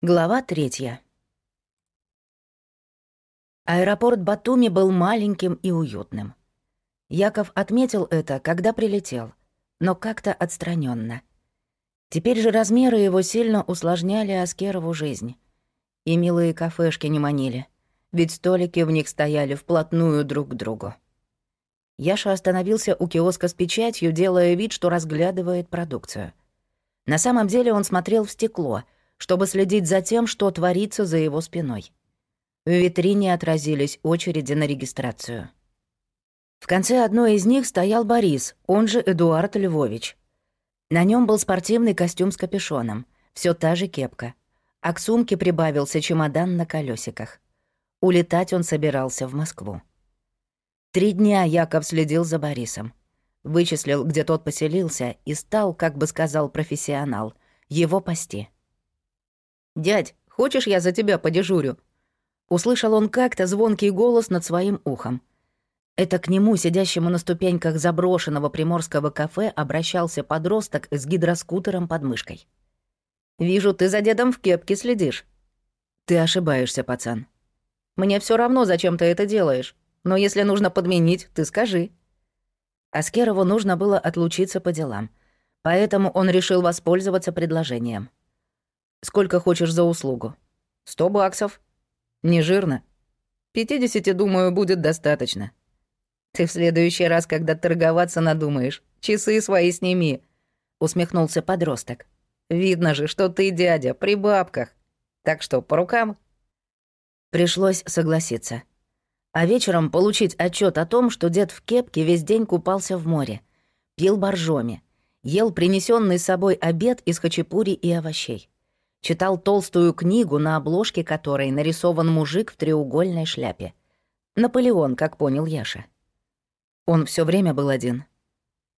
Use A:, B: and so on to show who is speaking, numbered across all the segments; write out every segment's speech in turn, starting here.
A: Глава третья. Аэропорт Батуми был маленьким и уютным. Яков отметил это, когда прилетел, но как-то отстраненно. Теперь же размеры его сильно усложняли Аскерову жизнь. И милые кафешки не манили, ведь столики в них стояли вплотную друг к другу. Яша остановился у киоска с печатью, делая вид, что разглядывает продукцию. На самом деле он смотрел в стекло — чтобы следить за тем, что творится за его спиной. В витрине отразились очереди на регистрацию. В конце одной из них стоял Борис, он же Эдуард Львович. На нем был спортивный костюм с капюшоном, все та же кепка, а к сумке прибавился чемодан на колесиках. Улетать он собирался в Москву. Три дня Яков следил за Борисом. Вычислил, где тот поселился, и стал, как бы сказал профессионал, его пасти. «Дядь, хочешь, я за тебя подежурю?» Услышал он как-то звонкий голос над своим ухом. Это к нему, сидящему на ступеньках заброшенного приморского кафе, обращался подросток с гидроскутером под мышкой. «Вижу, ты за дедом в кепке следишь». «Ты ошибаешься, пацан». «Мне все равно, зачем ты это делаешь. Но если нужно подменить, ты скажи». Аскерову нужно было отлучиться по делам, поэтому он решил воспользоваться предложением. Сколько хочешь за услугу? Сто баксов. Не жирно? Пятидесяти, думаю, будет достаточно. Ты в следующий раз, когда торговаться надумаешь, часы свои сними, усмехнулся подросток. Видно же, что ты дядя при бабках. Так что, по рукам? Пришлось согласиться. А вечером получить отчет о том, что дед в кепке весь день купался в море, пил боржоми, ел принесенный с собой обед из хачапури и овощей. Читал толстую книгу, на обложке которой нарисован мужик в треугольной шляпе. Наполеон, как понял Яша. Он все время был один.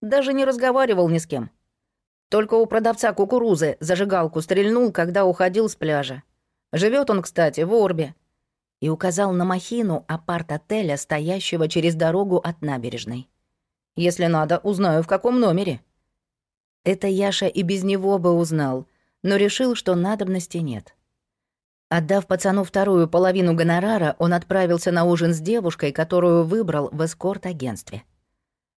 A: Даже не разговаривал ни с кем. Только у продавца кукурузы зажигалку стрельнул, когда уходил с пляжа. Живет он, кстати, в Орбе. И указал на махину апарт-отеля, стоящего через дорогу от набережной. Если надо, узнаю, в каком номере. Это Яша и без него бы узнал — но решил, что надобности нет. Отдав пацану вторую половину гонорара, он отправился на ужин с девушкой, которую выбрал в эскорт-агентстве.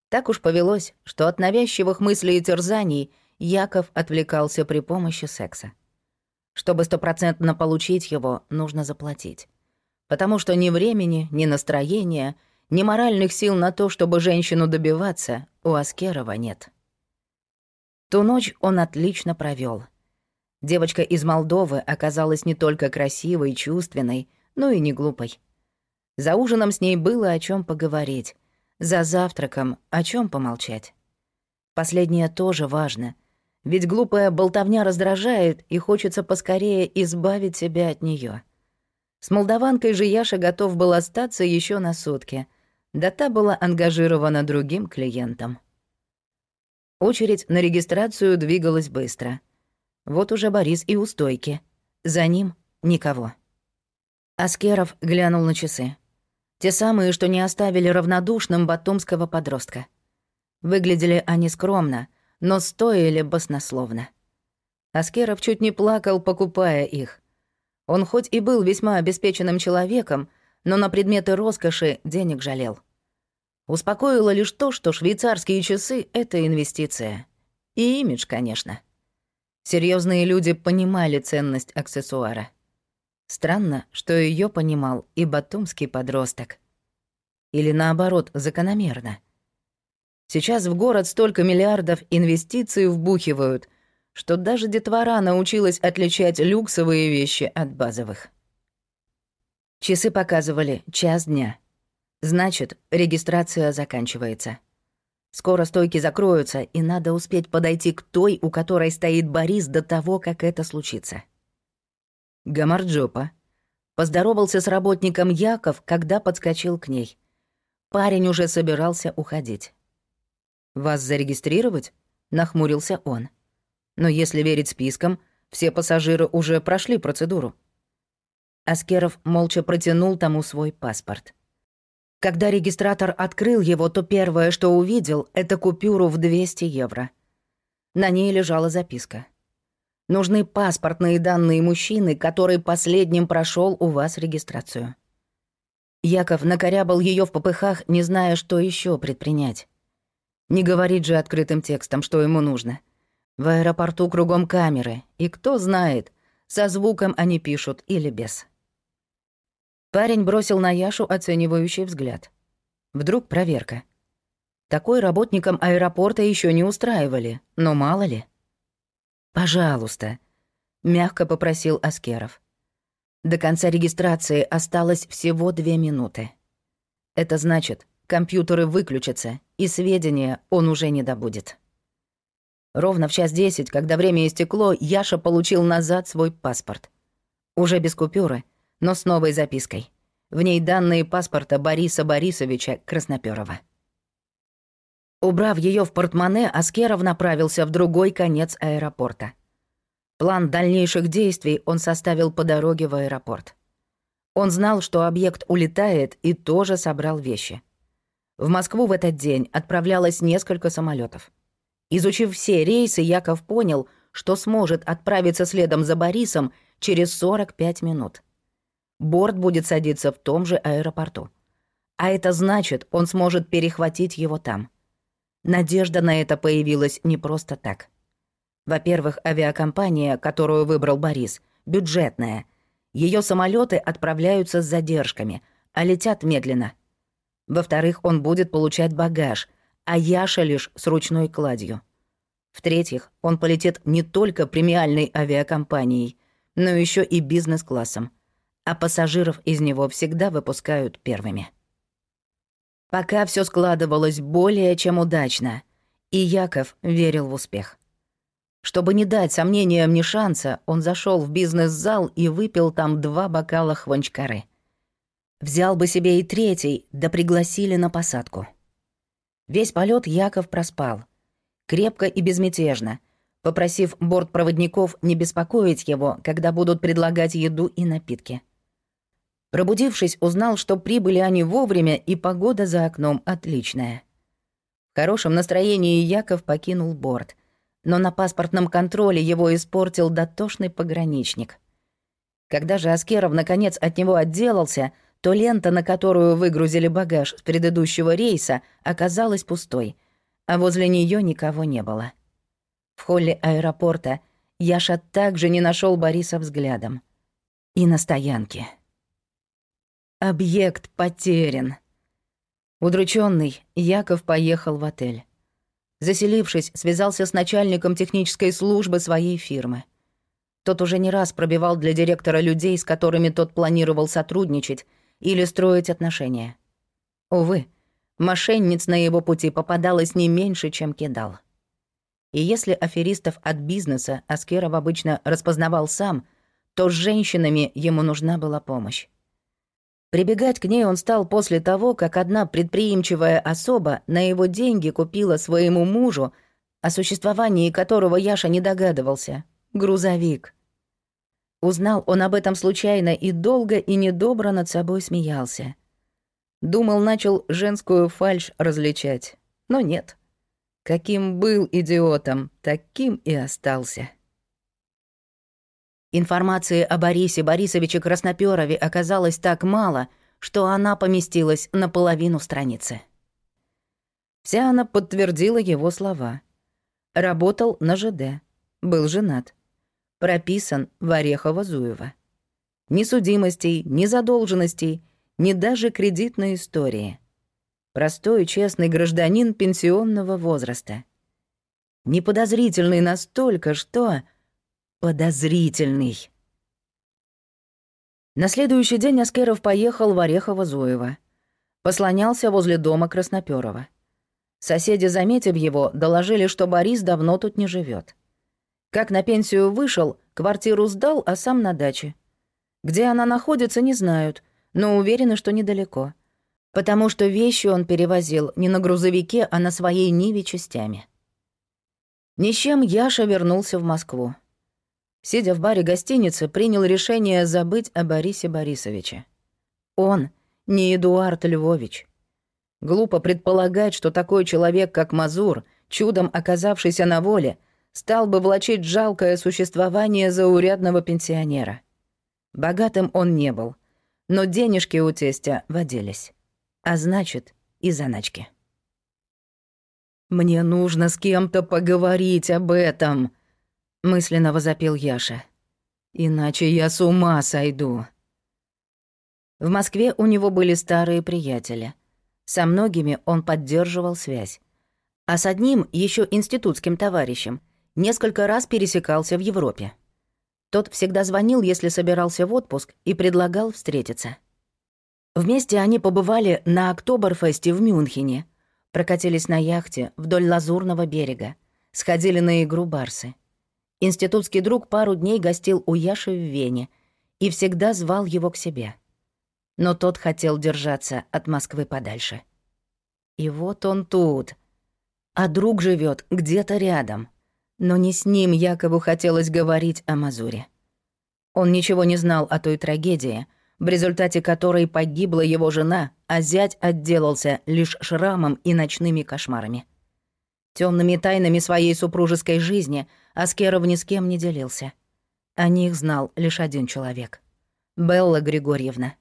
A: Так уж повелось, что от навязчивых мыслей и терзаний Яков отвлекался при помощи секса. Чтобы стопроцентно получить его, нужно заплатить. Потому что ни времени, ни настроения, ни моральных сил на то, чтобы женщину добиваться, у Аскерова нет. Ту ночь он отлично провел. Девочка из Молдовы оказалась не только красивой, чувственной, но и не глупой. За ужином с ней было о чем поговорить. За завтраком о чем помолчать. Последнее тоже важно. Ведь глупая болтовня раздражает, и хочется поскорее избавить себя от нее. С молдаванкой же Яша готов был остаться еще на сутки. Да та была ангажирована другим клиентом. Очередь на регистрацию двигалась быстро — вот уже Борис и у стойки. За ним никого. Аскеров глянул на часы. Те самые, что не оставили равнодушным батумского подростка. Выглядели они скромно, но стоили баснословно. Аскеров чуть не плакал, покупая их. Он хоть и был весьма обеспеченным человеком, но на предметы роскоши денег жалел. Успокоило лишь то, что швейцарские часы — это инвестиция. И имидж, конечно. Серьезные люди понимали ценность аксессуара. Странно, что ее понимал и батумский подросток. Или наоборот, закономерно. Сейчас в город столько миллиардов инвестиций вбухивают, что даже детвора научилась отличать люксовые вещи от базовых. Часы показывали час дня. Значит, регистрация заканчивается. Скоро стойки закроются, и надо успеть подойти к той, у которой стоит Борис до того, как это случится. Гамарджопа. Поздоровался с работником Яков, когда подскочил к ней. Парень уже собирался уходить. «Вас зарегистрировать?» — нахмурился он. «Но если верить спискам, все пассажиры уже прошли процедуру». Аскеров молча протянул тому свой паспорт. Когда регистратор открыл его, то первое, что увидел, это купюру в 200 евро. На ней лежала записка. Нужны паспортные данные мужчины, который последним прошел у вас регистрацию. Яков накорябал ее в попыхах, не зная, что еще предпринять. Не говорит же открытым текстом, что ему нужно. В аэропорту кругом камеры, и кто знает, со звуком они пишут или без. Парень бросил на Яшу оценивающий взгляд. Вдруг проверка. Такой работникам аэропорта еще не устраивали, но мало ли. «Пожалуйста», — мягко попросил Аскеров. До конца регистрации осталось всего две минуты. Это значит, компьютеры выключатся, и сведения он уже не добудет. Ровно в час десять, когда время истекло, Яша получил назад свой паспорт. Уже без купюры, но с новой запиской. В ней данные паспорта Бориса Борисовича Красноперова. Убрав ее в портмоне, Аскеров направился в другой конец аэропорта. План дальнейших действий он составил по дороге в аэропорт. Он знал, что объект улетает, и тоже собрал вещи. В Москву в этот день отправлялось несколько самолетов. Изучив все рейсы, Яков понял, что сможет отправиться следом за Борисом через 45 минут. Борт будет садиться в том же аэропорту. А это значит, он сможет перехватить его там. Надежда на это появилась не просто так. Во-первых, авиакомпания, которую выбрал Борис, бюджетная. Ее самолеты отправляются с задержками, а летят медленно. Во-вторых, он будет получать багаж, а Яша лишь с ручной кладью. В-третьих, он полетит не только премиальной авиакомпанией, но еще и бизнес-классом, а пассажиров из него всегда выпускают первыми. Пока все складывалось более чем удачно, и Яков верил в успех. Чтобы не дать сомнениям ни шанса, он зашел в бизнес-зал и выпил там два бокала хванчкары. Взял бы себе и третий, да пригласили на посадку. Весь полет Яков проспал. Крепко и безмятежно, попросив бортпроводников не беспокоить его, когда будут предлагать еду и напитки. Пробудившись, узнал, что прибыли они вовремя, и погода за окном отличная. В хорошем настроении Яков покинул борт, но на паспортном контроле его испортил дотошный пограничник. Когда же Аскеров наконец от него отделался, то лента, на которую выгрузили багаж с предыдущего рейса, оказалась пустой, а возле нее никого не было. В холле аэропорта Яша также не нашел Бориса взглядом. И на стоянке. Объект потерян. Удрученный, Яков поехал в отель. Заселившись, связался с начальником технической службы своей фирмы. Тот уже не раз пробивал для директора людей, с которыми тот планировал сотрудничать или строить отношения. Увы, мошенниц на его пути попадалось не меньше, чем кидал. И если аферистов от бизнеса Аскеров обычно распознавал сам, то с женщинами ему нужна была помощь. Прибегать к ней он стал после того, как одна предприимчивая особа на его деньги купила своему мужу, о существовании которого Яша не догадывался, грузовик. Узнал он об этом случайно и долго и недобро над собой смеялся. Думал, начал женскую фальшь различать, но нет. Каким был идиотом, таким и остался. Информации о Борисе Борисовиче Краснопёрове оказалось так мало, что она поместилась на половину страницы. Вся она подтвердила его слова. Работал на ЖД, был женат, прописан в Орехово-Зуево. Ни судимостей, ни задолженностей, ни даже кредитной истории. Простой честный гражданин пенсионного возраста. Неподозрительный настолько, что подозрительный. На следующий день Аскеров поехал в Орехово-Зуево. Послонялся возле дома Красноперова. Соседи, заметив его, доложили, что Борис давно тут не живет. Как на пенсию вышел, квартиру сдал, а сам на даче. Где она находится, не знают, но уверены, что недалеко. Потому что вещи он перевозил не на грузовике, а на своей Ниве частями. Ни с чем Яша вернулся в Москву сидя в баре гостиницы, принял решение забыть о Борисе Борисовиче. Он не Эдуард Львович. Глупо предполагать, что такой человек, как Мазур, чудом оказавшийся на воле, стал бы влачить жалкое существование заурядного пенсионера. Богатым он не был, но денежки у тестя водились. А значит, и заначки. «Мне нужно с кем-то поговорить об этом», — мысленно возопил Яша. «Иначе я с ума сойду». В Москве у него были старые приятели. Со многими он поддерживал связь. А с одним, еще институтским товарищем, несколько раз пересекался в Европе. Тот всегда звонил, если собирался в отпуск, и предлагал встретиться. Вместе они побывали на Октоберфесте в Мюнхене, прокатились на яхте вдоль Лазурного берега, сходили на игру барсы. Институтский друг пару дней гостил у Яши в Вене и всегда звал его к себе. Но тот хотел держаться от Москвы подальше. И вот он тут. А друг живет где-то рядом. Но не с ним Якову хотелось говорить о Мазуре. Он ничего не знал о той трагедии — в результате которой погибла его жена, а зять отделался лишь шрамом и ночными кошмарами. Темными тайнами своей супружеской жизни Аскеров ни с кем не делился. О них знал лишь один человек — Белла Григорьевна.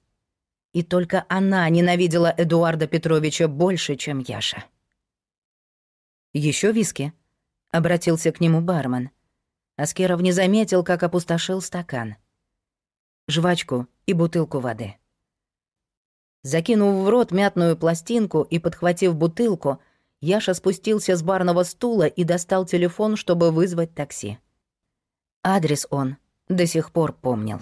A: И только она ненавидела Эдуарда Петровича больше, чем Яша. Еще виски?» — обратился к нему бармен. Аскеров не заметил, как опустошил стакан — жвачку и бутылку воды. Закинув в рот мятную пластинку и подхватив бутылку, Яша спустился с барного стула и достал телефон, чтобы вызвать такси. Адрес он до сих пор помнил.